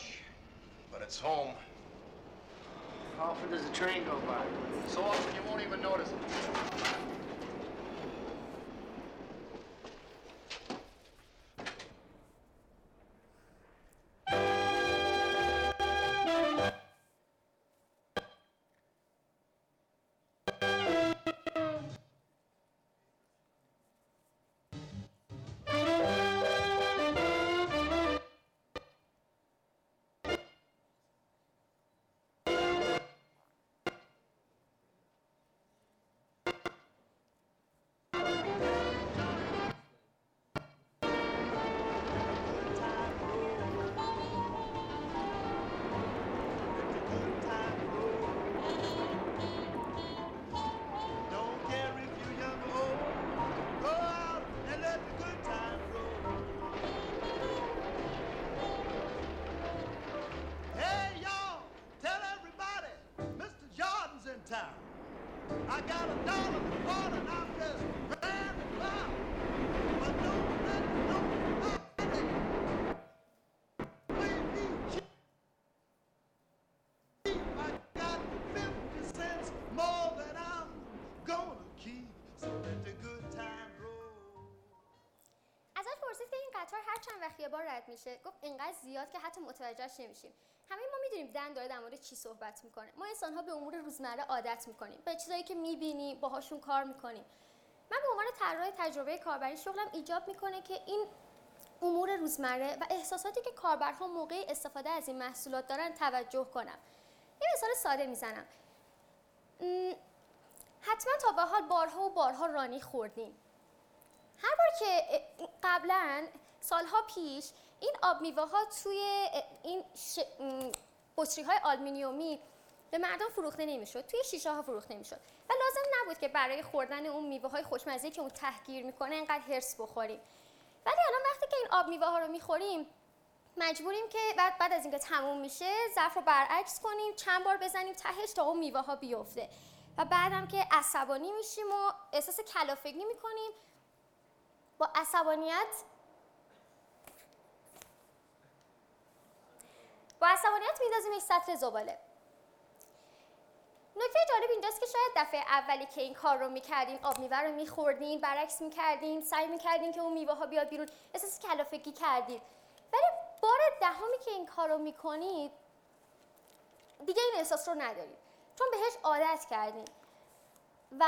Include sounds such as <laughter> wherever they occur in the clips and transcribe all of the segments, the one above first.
much, but it's home. How often does the train go by? So often you won't even notice it. Town. I got a dollar for and I'm just and proud. But don't let nobody play me cheap. I got 50 cents more than I'm gonna keep. So let the good time roll. ازش پرسید که این قطار هر چند وقت یه بار رد میشه گفت اینقدر زیاد که حتی متوجهش نمیشیم همه ما می‌دونیم دن داره در مورد چی صحبت می‌کنه. ما انسان ها به امور روزمره عادت می‌کنیم. به چیزایی که می‌بینیم باهاشون کار می‌کنیم. من به عنوان طراح تجربه کاربری شغلم ایجاب می‌کنه که این امور روزمره و احساساتی که کاربرها موقع استفاده از این محصولات دارن توجه کنم. یه مثال ساده می‌زنم. حتما تا به حال بارها و بارها رانی خوردیم. هر بار که قبلا سالها پیش این آب میوه ها توی این. بطری های آلومینیومی به مردم فروخته نمی‌شد توی شیشه ها فروخته نمی‌شد. و لازم نبود که برای خوردن اون میوه های خوشمزه که اون ته گیر می‌کنه اینقدر حرص بخوریم. ولی الان وقتی که این آب میوه ها رو می‌خوریم مجبوریم که بعد بعد از اینکه تموم میشه ظرف رو برعکس کنیم چند بار بزنیم تهش تا اون میوه ها بیفته. و بعدم که عصبانی میشیم و احساس کلافگی می‌کنیم با عصبانیت با عصبانیت میندازیم یک سطل زباله. نکته جالب اینجاست که شاید دفعه اولی که این کار رو می‌کردین آب میوه رو میخوردین برعکس می‌کردین سعی می‌کردین که اون میوه ها بیاد بیرون احساس کلافگی کردید ولی بار دهمی که این کار رو می‌کنید دیگه این احساس رو ندارید چون بهش عادت کردین. و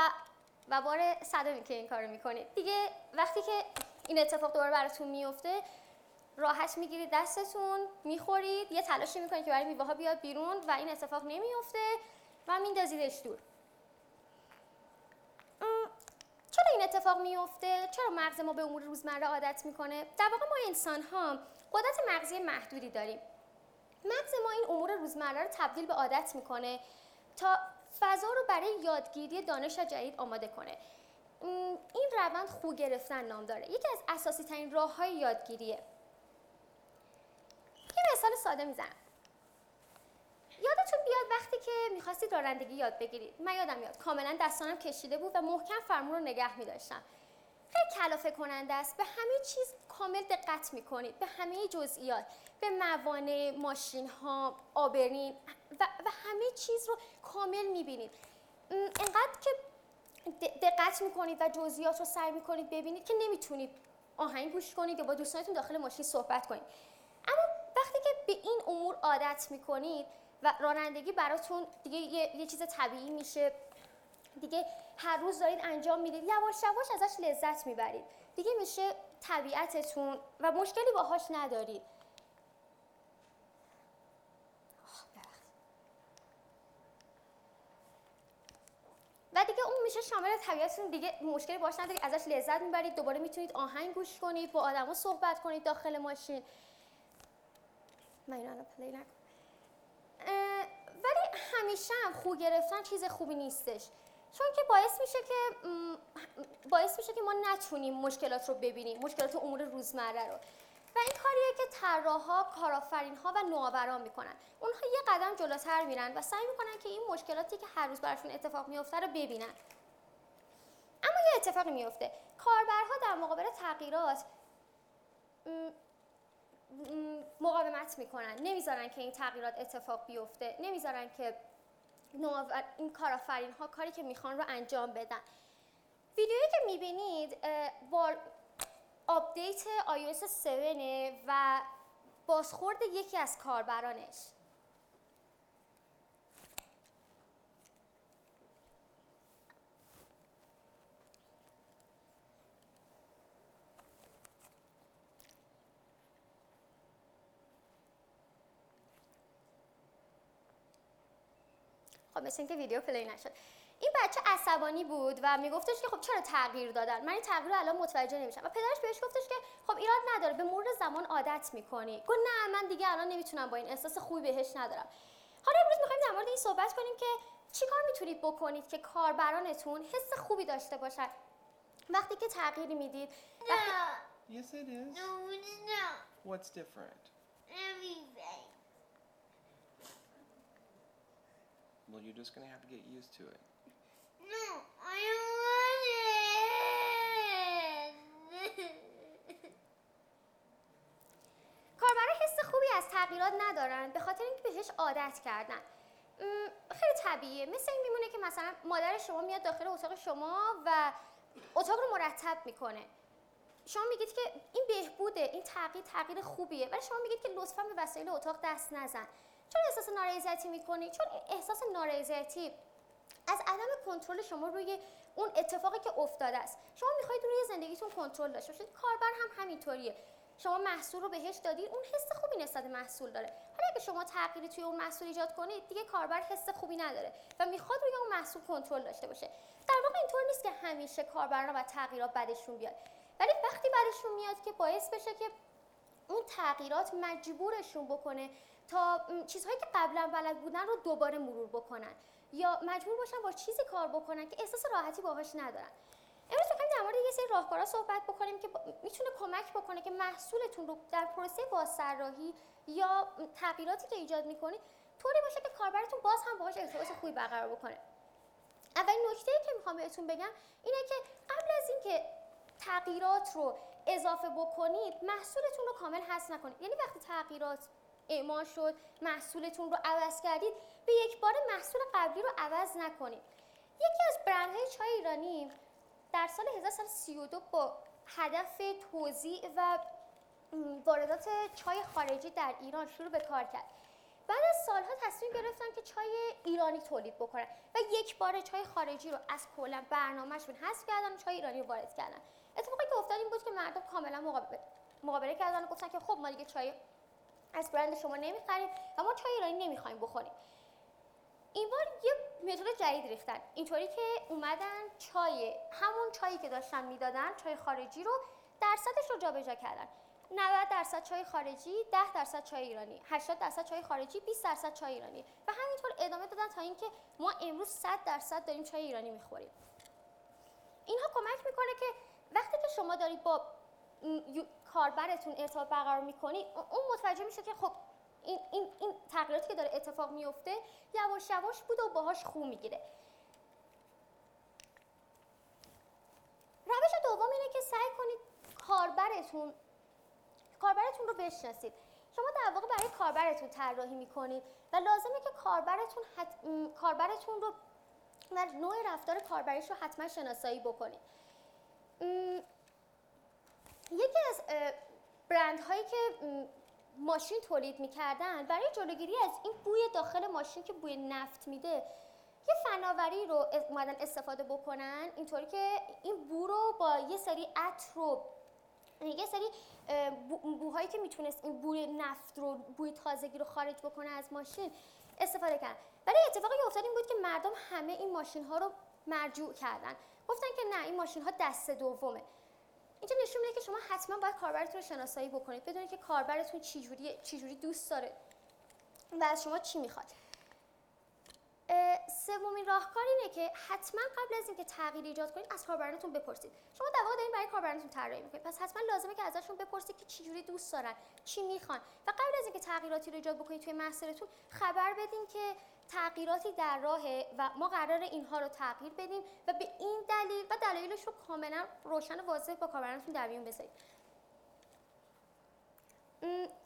و بار صدمی که این کارو می‌کنید. دیگه وقتی که این اتفاق دوباره براتون میفته راحت می‌گیرید دستتون می‌خورید یه تلاشی می‌کنید که برای میوه ها بیاد بیرون و این اتفاق نمیفته و میندازیدش دور. چرا این اتفاق میفته چرا مغز ما به امور روزمره عادت می‌کنه؟ در واقع ما انسان ها قدرت مغزی محدودی داریم. مغز ما این امور روزمره رو تبدیل به عادت می‌کنه تا فضا رو برای یادگیری دانش جدید آماده کنه. این روند خو گرفتن نام داره. یکی از اساسی ترین راه های یادگیریه. یه مثال ساده می‌زنم. یادتون بیاد وقتی که می‌خواستید رانندگی یاد بگیرید من یادم میاد. کاملا دستانم کشیده بود و محکم فرمون رو نگه میداشتم. خیلی کلافه کننده است. به همه چیز کامل دقت می‌کنید به همه جزئیات. به موانع ماشین ها آبرین و, و همه چیز رو کامل می‌بینید انقدر که دقت می‌کنید و جزئیات رو سعی می‌کنید ببینید که نمی‌تونید آهنگ گوش کنید یا با دوستانتون داخل ماشین صحبت کنید که به این امور عادت می‌کنید و رانندگی براتون دیگه یه, یه چیز طبیعی میشه. دیگه هر روز دارید انجام می‌دید یواش یواش ازش لذت می‌برید. دیگه میشه طبیعتتون و مشکلی باهاش ندارید. و دیگه اون میشه شامل طبیعتتون. دیگه مشکلی باش ندارید ازش لذت می‌برید. دوباره می‌تونید آهنگ گوش کنید با آدما صحبت کنید داخل ماشین. من اینو الان پلی نکنم اه، ولی همیشه هم خو گرفتن چیز خوبی نیستش. چون که باعث میشه که باعث میشه که ما نتونیم مشکلات رو ببینیم مشکلات امور روزمره رو. و این کاریه که طراحا کارآفرین‌ها و نوآوران می‌کنن. اونها یه قدم جلوتر میرن و سعی می‌کنن که این مشکلاتی که هر روز براشون اتفاق میفته رو ببینن. اما یه اتفاقی میفته کاربرها در مقابل تغییرات مقاومت می‌کنن. نمی‌ذارن که این تغییرات اتفاق بیفته. نمی‌ذارن که این کارآفرین ها کاری که می‌خوان رو انجام بدن. ویدیویی که می‌بینید با آپدیت iOS 7 و بازخورد یکی از کاربرانش. خب مثل اینکه ویدیو پلی نشد این بچه عصبانی بود و میگفتش که خب چرا تغییر دادن من این تغییر رو الان متوجه نمیشم و پدرش بهش گفتش که خب ایراد نداره به مرور زمان عادت می‌کنی گفت نه من دیگه الان نمی‌تونم با این احساس خوبی بهش ندارم حالا امروز می‌خوایم در مورد این صحبت کنیم که چیکار می‌تونید بکنید که کاربرانتون حس خوبی داشته باشن وقتی که تغییری می‌دید وقتی... Yes, it is. No, not. What's different? Everything. Well, you're just gonna have to get used to it. No, I don't want it. <laughs> کاربرا حس خوبی از تغییرات ندارن به خاطر اینکه بهش عادت کردن خیلی طبیعیه مثل این میمونه که مثلا مادر شما میاد داخل اتاق شما و اتاق رو مرتب می‌کنه شما میگید که این بهبوده این تغییر تغییر خوبیه ولی شما میگید که لطفا به وسایل اتاق دست نزن چرا احساس نارضایتی می‌کنی؟ چون احساس نارضایتی از عدم کنترل شما روی اون اتفاقی که افتاده است. شما می‌خواید روی زندگیتون کنترل داشته باشید. کاربر هم همینطوریه. شما محصول رو بهش دادید اون حس خوبی نسبت محصول داره. حالا اگه شما تغییری توی اون محصول ایجاد کنید دیگه کاربر حس خوبی نداره و می‌خواد روی اون محصول کنترل داشته باشه. در واقع اینطور نیست که همیشه کاربران و تغییرات بعدشون بیاد. ولی وقتی بعدشون میاد که باعث بشه که اون تغییرات مجبورشون بکنه تا چیزهایی که قبلا بلد بودن رو دوباره مرور بکنن. یا مجبور باشن با چیزی کار بکنن که احساس راحتی باهاش ندارن. امروز می‌خوایم در مورد یه سری راهکارها صحبت بکنیم که می‌تونه کمک بکنه که محصولتون رو در پروسه بازطراحی یا تغییراتی که ایجاد می‌کنید طوری باشه که کاربرتون باز هم باهاش ارتباط خوبی برقرار بکنه. اولین نکته که می‌خوام بهتون بگم اینه که قبل از اینکه تغییرات رو اضافه بکنید محصولتون رو کامل حذف نکنید. یعنی وقتی تغییرات اعمال شد محصولتون رو عوض کردید به یک بار محصول قبلی رو عوض نکنید. یکی از برندهای چای ایرانی در سال 1332 با هدف توزیع و واردات چای خارجی در ایران شروع به کار کرد. بعد از سالها تصمیم گرفتن که چای ایرانی تولید بکنن و یک بار چای خارجی رو از کلا برنامهشون حذف کردن و چای ایرانی رو وارد کردن. افتاد این بود که مردم کاملا مقابله, مقابله کردن و گفتن که خب ما دیگه چای از برند شما نمی‌خریم و ما چای ایرانی نمی‌خوایم بخوریم. این بار یه متد جدید ریختن. اینطوری که اومدن چای همون چایی که داشتن می‌دادن چای خارجی رو درصدش رو جابجا کردن. 90 درصد چای خارجی 10 درصد چای ایرانی. 80 درصد چای خارجی 20 درصد چای ایرانی. و همینطور ادامه دادن تا اینکه ما امروز 100 درصد داریم چای ایرانی می‌خوریم. اینها کمک می‌کنه که وقتی که شما دارید با کاربرتون ارتباط برقرار می‌کنید اون متوجه میشه که خب این, این, این تغییراتی که داره اتفاق میفته یواش یواش بوده و باهاش خو می‌گیره. روش دوم اینه که سعی کنید کاربرتون کاربرتون رو بشناسید. شما در واقع برای کاربرتون طراحی می‌کنید و لازمه که کاربرتون حت... کاربرتون رو و نوع رفتار کاربریش رو حتما شناسایی بکنید. یکی از برندهایی که ماشین تولید می‌کردن برای جلوگیری از این بوی داخل ماشین که بوی نفت میده یه فناوری رو اومدن استفاده بکنن. اینطوری که این بو رو با یه سری عطر رو یه سری بوهایی که می‌تونست این بوی نفت رو بوی تازگی رو خارج بکنه از ماشین استفاده کردن. ولی اتفاقی افتاد این بود که مردم همه این ماشین ها رو مرجوع کردن. گفتن که نه این ماشین ها دست دومه. اینجا نشون میده که شما حتما باید کاربرتون رو شناسایی بکنید بدونید که کاربرتون چجوری چجوری دوست داره و از شما چی می‌خواد. سومین راهکار اینه که حتما قبل از اینکه تغییر ایجاد کنید از کاربرانتون بپرسید. شما در واقع دارین برای کاربرانتون طراحی می‌کنید. پس حتما لازمه که ازشون بپرسید که چجوری دوست دارن چی می‌خوان. و قبل از اینکه تغییراتی رو ایجاد بکنید توی محصولتون خبر بدین که تغییراتی در راهه و ما قرار اینها رو تغییر بدیم و به این دلیل و دلایلش رو کاملا روشن و واضح با کاربرانتون در میون بذارید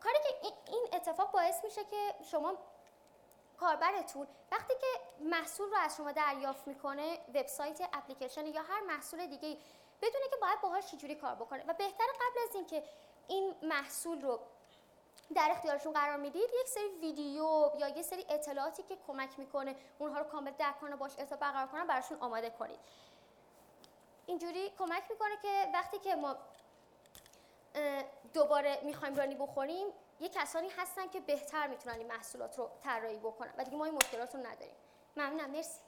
کاری که این اتفاق باعث میشه که شما کاربرتون وقتی که محصول رو از شما دریافت می‌کنه وبسایت اپلیکیشن یا هر محصول دیگه بدونه که باید باهاش چجوری کار بکنه. و بهتر قبل از اینکه این محصول رو در اختیارشون قرار می‌دید یک سری ویدیو یا یه سری اطلاعاتی که کمک می‌کنه اونها رو کامل درک کنه باش ارتباط برقرار کنن براشون آماده کنید. اینجوری کمک می‌کنه که وقتی که ما دوباره می‌خوایم رانی بخوریم یه کسانی هستن که بهتر می‌تونن این محصولات رو طراحی بکنن. و دیگه ما این مشکلات رو نداریم. ممنونم. مرسی.